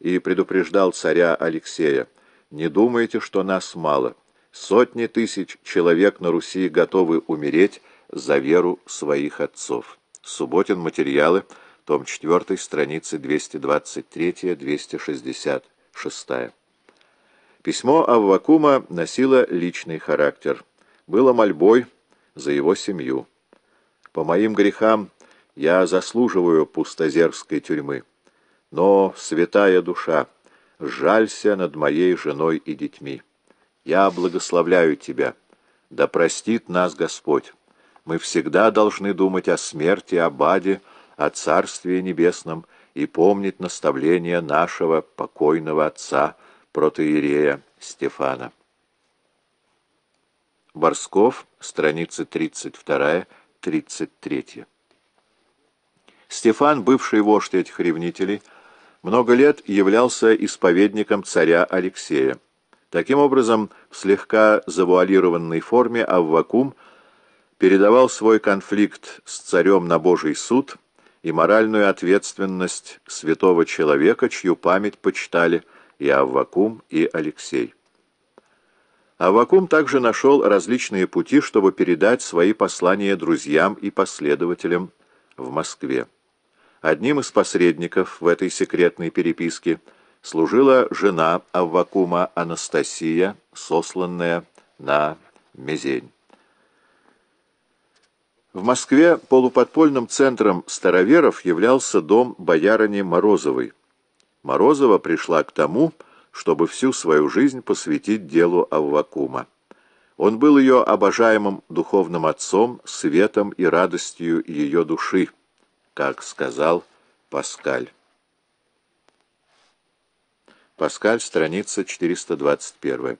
и предупреждал царя Алексея, «Не думайте, что нас мало. Сотни тысяч человек на Руси готовы умереть за веру своих отцов». Субботин материалы, том 4, страницы 223-266. Письмо Аввакума носило личный характер. Было мольбой за его семью. «По моим грехам я заслуживаю пустозерской тюрьмы. Но, святая душа, жалься над моей женой и детьми. Я благословляю тебя. Да простит нас Господь. Мы всегда должны думать о смерти, о Баде, о Царстве Небесном и помнить наставления нашего покойного отца, протоиерея Стефана. Борсков, страницы 32-33. Стефан, бывший вождь этих ревнителей, много лет являлся исповедником царя Алексея. Таким образом, в слегка завуалированной форме Аввакум передавал свой конфликт с царем на Божий суд и моральную ответственность святого человека, чью память почитали и Аввакум, и Алексей. Аввакум также нашел различные пути, чтобы передать свои послания друзьям и последователям в Москве. Одним из посредников в этой секретной переписке служила жена Аввакума Анастасия, сосланная на Мезень. В Москве полуподпольным центром староверов являлся дом боярыни Морозовой. Морозова пришла к тому, чтобы всю свою жизнь посвятить делу Аввакума. Он был ее обожаемым духовным отцом, светом и радостью ее души как сказал Паскаль. Паскаль, страница 421.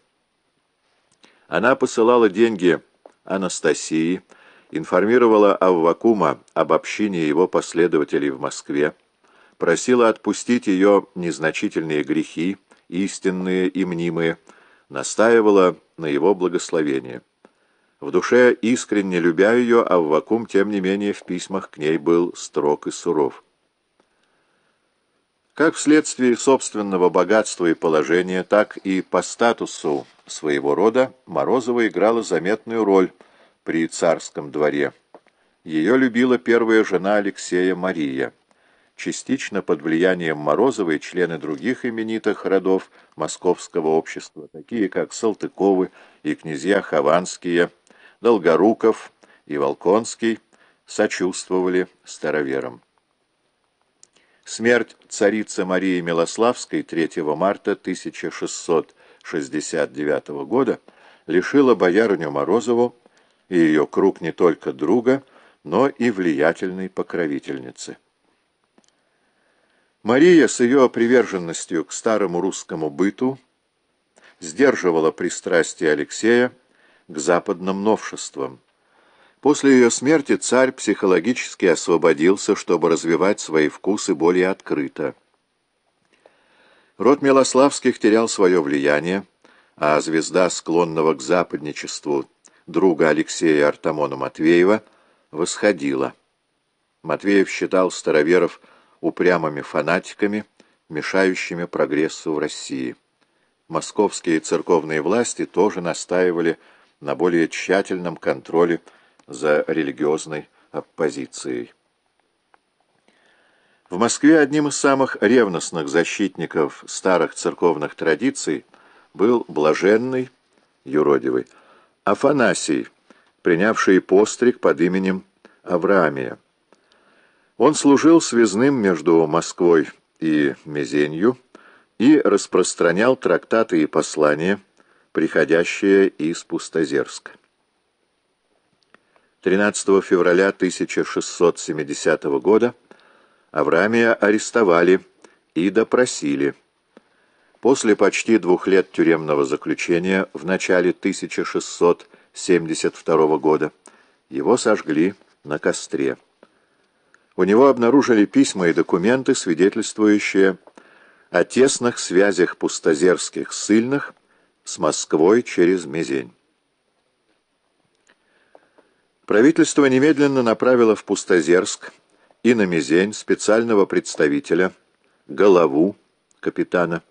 Она посылала деньги Анастасии, информировала Аввакума об общине его последователей в Москве, просила отпустить ее незначительные грехи, истинные и мнимые, настаивала на его благословении. В душе искренне любя ее, Аввакум, тем не менее, в письмах к ней был строг и суров. Как вследствие собственного богатства и положения, так и по статусу своего рода Морозова играла заметную роль при царском дворе. Ее любила первая жена Алексея Мария. Частично под влиянием Морозовой члены других именитых родов московского общества, такие как Салтыковы и князья Хованские, Долгоруков и Волконский сочувствовали староверам. Смерть царицы Марии Милославской 3 марта 1669 года лишила боярыню Морозову и ее круг не только друга, но и влиятельной покровительницы. Мария с ее приверженностью к старому русскому быту сдерживала пристрастие Алексея к западным новшествам. После ее смерти царь психологически освободился, чтобы развивать свои вкусы более открыто. Род Милославских терял свое влияние, а звезда склонного к западничеству друга Алексея Артамона Матвеева восходила. Матвеев считал староверов упрямыми фанатиками, мешающими прогрессу в России. Московские церковные власти тоже настаивали на более тщательном контроле за религиозной оппозицией. В Москве одним из самых ревностных защитников старых церковных традиций был блаженный, юродивый, Афанасий, принявший постриг под именем Авраамия. Он служил связным между Москвой и Мезенью и распространял трактаты и послания, приходящее из Пустозерска. 13 февраля 1670 года Авраамия арестовали и допросили. После почти двух лет тюремного заключения в начале 1672 года его сожгли на костре. У него обнаружили письма и документы, свидетельствующие о тесных связях пустозерских ссыльных с Москвой через Мезень. Правительство немедленно направило в Пустозерск и на Мезень специального представителя, Голову, капитана,